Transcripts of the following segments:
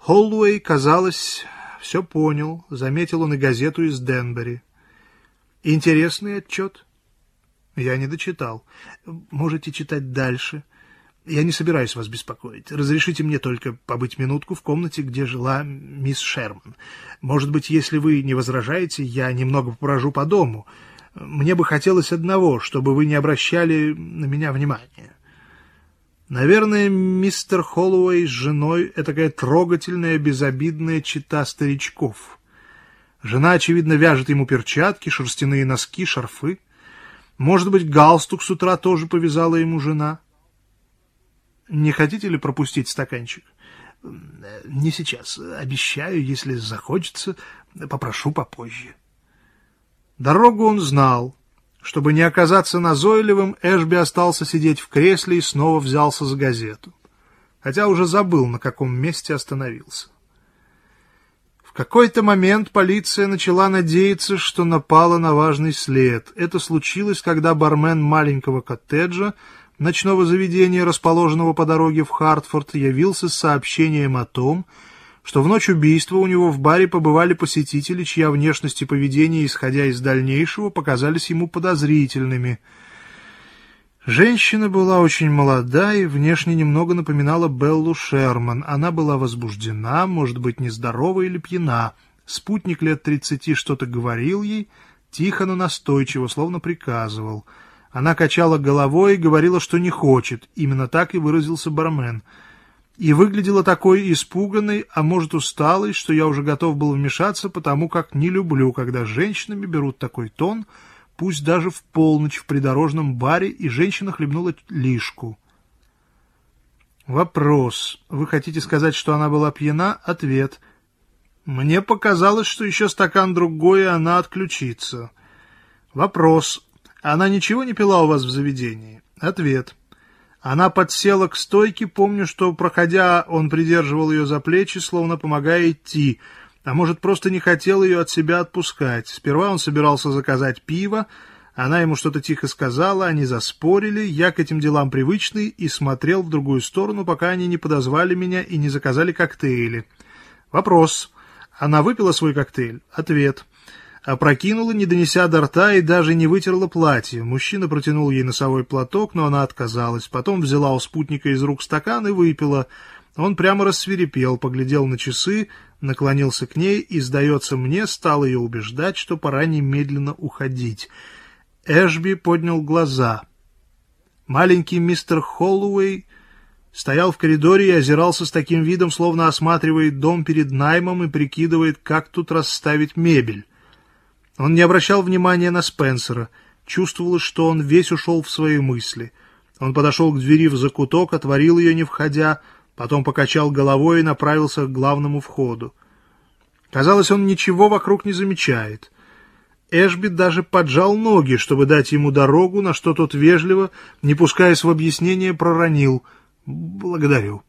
Холлуэй, казалось, все понял, заметил он и газету из Денбери. Интересный отчет. Я не дочитал. Можете читать дальше. Я не собираюсь вас беспокоить. Разрешите мне только побыть минутку в комнате, где жила мисс Шерман. Может быть, если вы не возражаете, я немного поброжу по дому. Мне бы хотелось одного, чтобы вы не обращали на меня внимания. Наверное, мистер Холлоуэй с женой — такая трогательная, безобидная чита старичков. Жена, очевидно, вяжет ему перчатки, шерстяные носки, шарфы. Может быть, галстук с утра тоже повязала ему жена. Не хотите ли пропустить стаканчик? Не сейчас. Обещаю, если захочется, попрошу попозже. Дорогу он знал. Чтобы не оказаться назойливым, Эшби остался сидеть в кресле и снова взялся за газету. Хотя уже забыл, на каком месте остановился. В какой-то момент полиция начала надеяться, что напала на важный след. Это случилось, когда бармен маленького коттеджа, ночного заведения, расположенного по дороге в Хартфорд, явился с сообщением о том, что в ночь убийства у него в баре побывали посетители, чья внешность и поведение, исходя из дальнейшего, показались ему подозрительными. Женщина была очень молода и внешне немного напоминала Беллу Шерман. Она была возбуждена, может быть, нездорова или пьяна. Спутник лет тридцати что-то говорил ей, тихо, но настойчиво, словно приказывал. Она качала головой и говорила, что не хочет. Именно так и выразился бармен — и выглядела такой испуганной, а может усталой, что я уже готов был вмешаться, потому как не люблю, когда женщинами берут такой тон, пусть даже в полночь в придорожном баре, и женщина хлебнула лишку. Вопрос. Вы хотите сказать, что она была пьяна? Ответ. Мне показалось, что еще стакан другой, и она отключится. Вопрос. Она ничего не пила у вас в заведении? Ответ. Она подсела к стойке, помню, что, проходя, он придерживал ее за плечи, словно помогая идти, а может, просто не хотел ее от себя отпускать. Сперва он собирался заказать пиво, она ему что-то тихо сказала, они заспорили, я к этим делам привычный и смотрел в другую сторону, пока они не подозвали меня и не заказали коктейли. Вопрос. Она выпила свой коктейль? Ответ опрокинула, не донеся до рта и даже не вытерла платье. Мужчина протянул ей носовой платок, но она отказалась. Потом взяла у спутника из рук стакан и выпила. Он прямо рассверепел, поглядел на часы, наклонился к ней и, сдается мне, стал ее убеждать, что пора немедленно уходить. Эшби поднял глаза. Маленький мистер Холлоуэй стоял в коридоре и озирался с таким видом, словно осматривает дом перед наймом и прикидывает, как тут расставить мебель. Он не обращал внимания на Спенсера. Чувствовалось, что он весь ушел в свои мысли. Он подошел к двери в закуток, отворил ее, не входя, потом покачал головой и направился к главному входу. Казалось, он ничего вокруг не замечает. Эшби даже поджал ноги, чтобы дать ему дорогу, на что тот вежливо, не пускаясь в объяснение, проронил «Благодарю».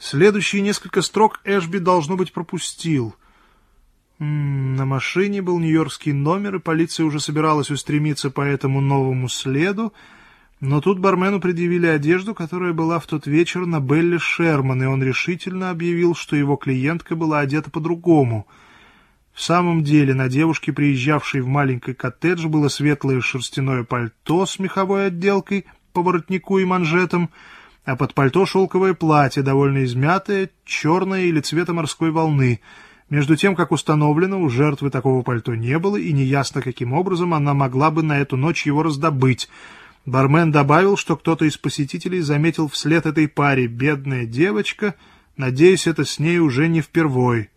Следующие несколько строк Эшби, должно быть, пропустил — на машине был нью-йоркский номер, и полиция уже собиралась устремиться по этому новому следу, но тут бармену предъявили одежду, которая была в тот вечер на Белле Шерман, и он решительно объявил, что его клиентка была одета по-другому. В самом деле на девушке, приезжавшей в маленький коттедж, было светлое шерстяное пальто с меховой отделкой по воротнику и манжетам, а под пальто шелковое платье, довольно измятое, черное или цвета морской волны — между тем, как установлено, у жертвы такого пальто не было, и неясно, каким образом она могла бы на эту ночь его раздобыть. Бармен добавил, что кто-то из посетителей заметил вслед этой паре «бедная девочка», надеюсь, это с ней уже не впервой.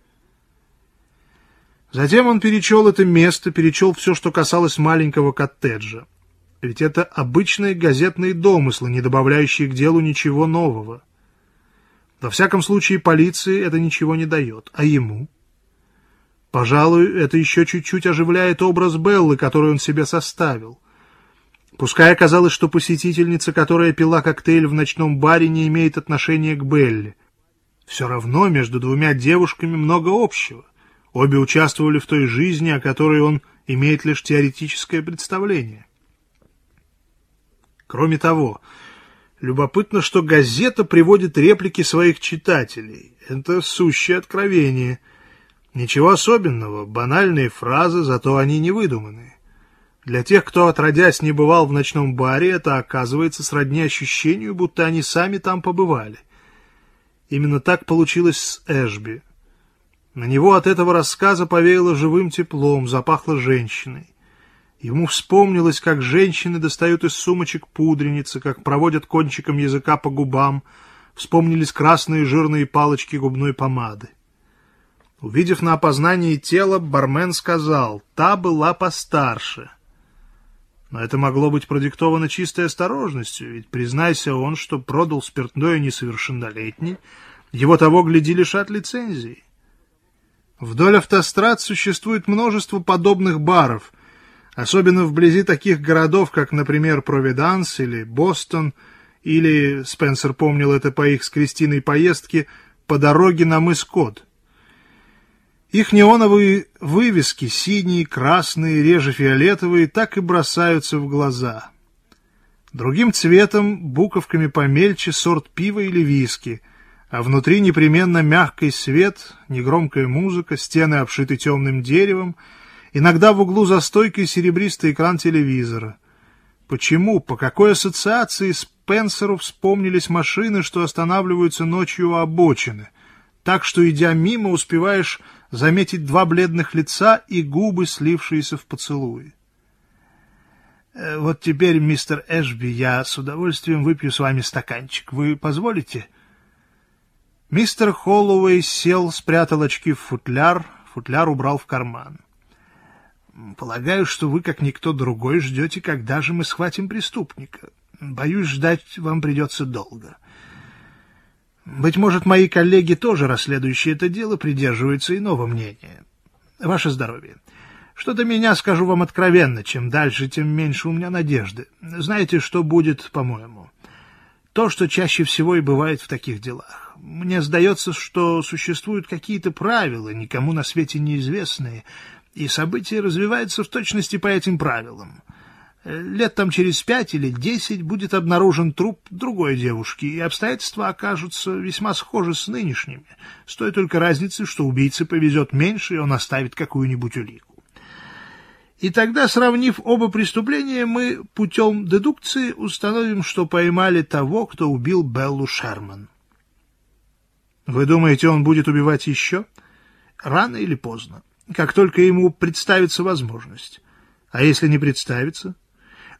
Затем он перечел это место, перечел все, что касалось маленького коттеджа. Ведь это обычные газетные домыслы, не добавляющие к делу ничего нового. Во всяком случае, полиции это ничего не дает. А ему? Пожалуй, это еще чуть-чуть оживляет образ Беллы, который он себе составил. Пускай оказалось, что посетительница, которая пила коктейль в ночном баре, не имеет отношения к Белле. Все равно между двумя девушками много общего. Обе участвовали в той жизни, о которой он имеет лишь теоретическое представление. Кроме того, Любопытно, что газета приводит реплики своих читателей. Это сущее откровение. Ничего особенного, банальные фразы, зато они не выдуманные. Для тех, кто отродясь не бывал в ночном баре, это оказывается сродни ощущению, будто они сами там побывали. Именно так получилось с Эшби. На него от этого рассказа повеяло живым теплом, запахло женщиной. Ему вспомнилось, как женщины достают из сумочек пудреницы, как проводят кончиком языка по губам, вспомнились красные жирные палочки губной помады. Увидев на опознании тело, бармен сказал, та была постарше — но это могло быть продиктовано чистой осторожностью, ведь, признайся он, что продал спиртное несовершеннолетний, его того, гляди, лишат лицензии. Вдоль автострад существует множество подобных баров, особенно вблизи таких городов, как, например, Провиданс или Бостон, или, Спенсер помнил это по их с Кристиной поездке, по дороге на мыс Код. Их неоновые вывески, синие, красные, реже фиолетовые, так и бросаются в глаза. Другим цветом, буковками помельче, сорт пива или виски, а внутри непременно мягкий свет, негромкая музыка, стены обшиты темным деревом, иногда в углу за стойкой серебристый экран телевизора. Почему, по какой ассоциации Спенсеру вспомнились машины, что останавливаются ночью у обочины, так что, идя мимо, успеваешь заметить два бледных лица и губы, слившиеся в поцелуи. «Э, «Вот теперь, мистер Эшби, я с удовольствием выпью с вами стаканчик. Вы позволите?» Мистер Холлоуэй сел, спрятал очки в футляр, футляр убрал в карман. «Полагаю, что вы, как никто другой, ждете, когда же мы схватим преступника. Боюсь, ждать вам придется долго». Быть может, мои коллеги, тоже расследующие это дело, придерживаются иного мнения. Ваше здоровье. Что-то меня, скажу вам откровенно, чем дальше, тем меньше у меня надежды. Знаете, что будет, по-моему? То, что чаще всего и бывает в таких делах. Мне сдается, что существуют какие-то правила, никому на свете неизвестные, и события развиваются в точности по этим правилам. Лет там через пять или десять будет обнаружен труп другой девушки, и обстоятельства окажутся весьма схожи с нынешними, с той только разницей, что убийце повезет меньше, и он оставит какую-нибудь улику. И тогда, сравнив оба преступления, мы путем дедукции установим, что поймали того, кто убил Беллу Шерман. Вы думаете, он будет убивать еще? Рано или поздно, как только ему представится возможность. А если не представится?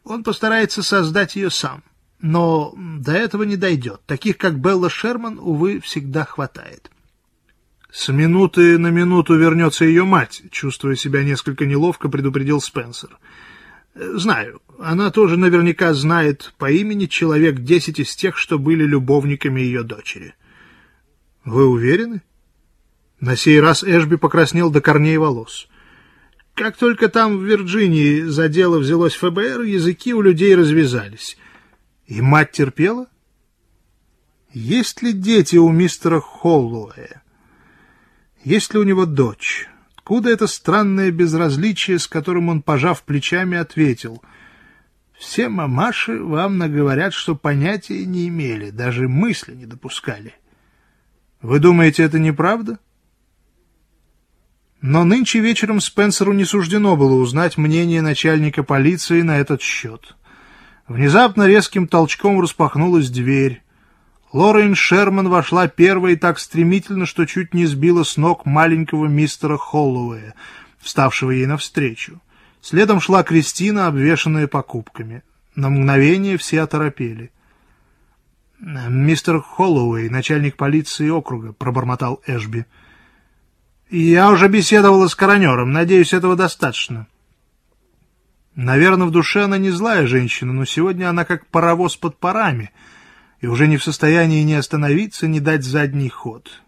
Он постарается создать ее сам. Но до этого не дойдет. Таких, как Белла Шерман, увы, всегда хватает. С минуты на минуту вернется ее мать, чувствуя себя несколько неловко, предупредил Спенсер. Знаю, она тоже наверняка знает по имени человек десять из тех, что были любовниками ее дочери. Вы уверены? На сей раз Эшби покраснел до корней волос. Как только там, в Вирджинии, за дело взялось ФБР, языки у людей развязались. И мать терпела? Есть ли дети у мистера Холлоуэя? Есть ли у него дочь? Откуда это странное безразличие, с которым он, пожав плечами, ответил? Все мамаши вам наговорят, что понятия не имели, даже мысли не допускали. Вы думаете, это неправда? — но нынче вечером Спенсеру не суждено было узнать мнение начальника полиции на этот счет. Внезапно резким толчком распахнулась дверь. Лорен Шерман вошла первой так стремительно, что чуть не сбила с ног маленького мистера Холлоуэя, вставшего ей навстречу. Следом шла Кристина, обвешанная покупками. На мгновение все оторопели. «Мистер Холлоуэй, начальник полиции округа», — пробормотал Эшби. Я уже беседовала с коронером. Надеюсь, этого достаточно. Наверное, в душе она не злая женщина, но сегодня она как паровоз под парами и уже не в состоянии ни остановиться, ни дать задний ход.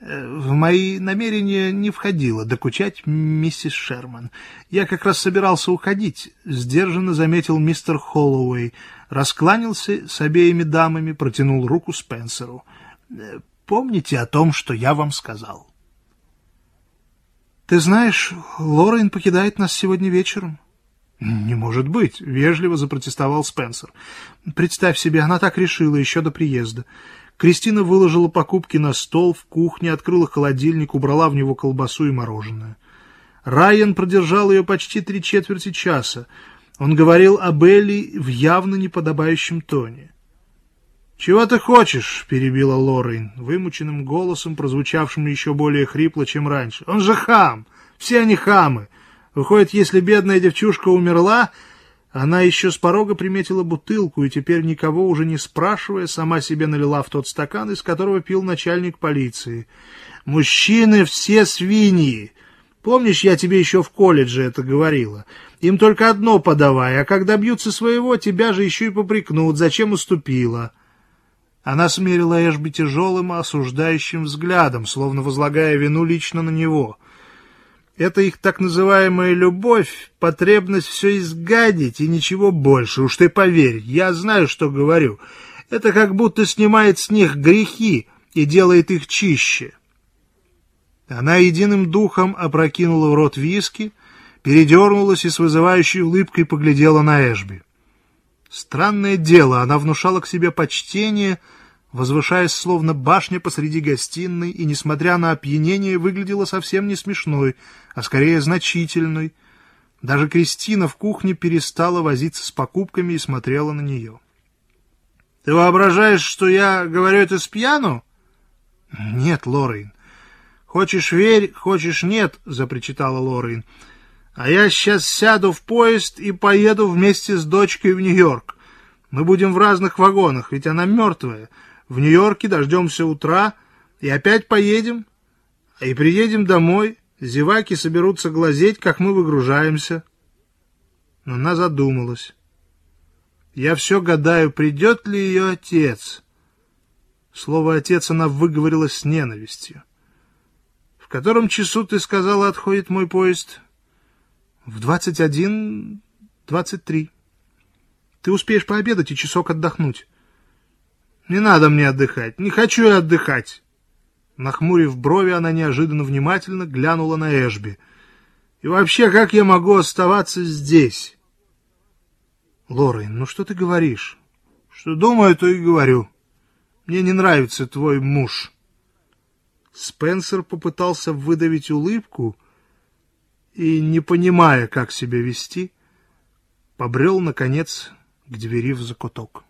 Э, в мои намерения не входило докучать миссис Шерман. Я как раз собирался уходить, сдержанно заметил мистер Холлоуэй, раскланялся с обеими дамами, протянул руку Спенсеру. «Э, «Помните о том, что я вам сказал». «Ты знаешь, Лорен покидает нас сегодня вечером». «Не может быть!» — вежливо запротестовал Спенсер. «Представь себе, она так решила еще до приезда. Кристина выложила покупки на стол в кухне, открыла холодильник, убрала в него колбасу и мороженое. Райан продержал ее почти три четверти часа. Он говорил об Элли в явно неподобающем тоне. «Чего ты хочешь?» — перебила Лоррейн, вымученным голосом, прозвучавшим еще более хрипло, чем раньше. «Он же хам! Все они хамы! Выходит, если бедная девчушка умерла, она еще с порога приметила бутылку и теперь, никого уже не спрашивая, сама себе налила в тот стакан, из которого пил начальник полиции. «Мужчины все свиньи! Помнишь, я тебе еще в колледже это говорила? Им только одно подавай, а когда бьются своего, тебя же еще и попрекнут, зачем уступила». Она смерила Эшби тяжелым, осуждающим взглядом, словно возлагая вину лично на него. Это их так называемая любовь, потребность все изгадить и ничего больше. Уж ты поверь, я знаю, что говорю. Это как будто снимает с них грехи и делает их чище. Она единым духом опрокинула в рот виски, передернулась и с вызывающей улыбкой поглядела на Эшби. Странное дело, она внушала к себе почтение, возвышаясь словно башня посреди гостиной, и, несмотря на опьянение, выглядела совсем не смешной, а скорее значительной. Даже Кристина в кухне перестала возиться с покупками и смотрела на нее. — Ты воображаешь, что я говорю это с пьяну? — Нет, Лорейн. — Хочешь верь, хочешь нет, — запричитала Лорейн. А я сейчас сяду в поезд и поеду вместе с дочкой в Нью-Йорк. Мы будем в разных вагонах, ведь она мертвая. В Нью-Йорке дождемся утра и опять поедем. И приедем домой. Зеваки соберутся глазеть, как мы выгружаемся. Но она задумалась. Я все гадаю, придет ли ее отец. Слово «отец» она выговорила с ненавистью. В котором часу, ты сказала, отходит мой поезд? — в двадцать один, двадцать три. Ты успеешь пообедать и часок отдохнуть. Не надо мне отдыхать. Не хочу я отдыхать. Нахмурив брови, она неожиданно внимательно глянула на Эшби. И вообще, как я могу оставаться здесь? Лорен, ну что ты говоришь? Что думаю, то и говорю. Мне не нравится твой муж. Спенсер попытался выдавить улыбку, и, не понимая, как себя вести, побрел, наконец, к двери в закуток.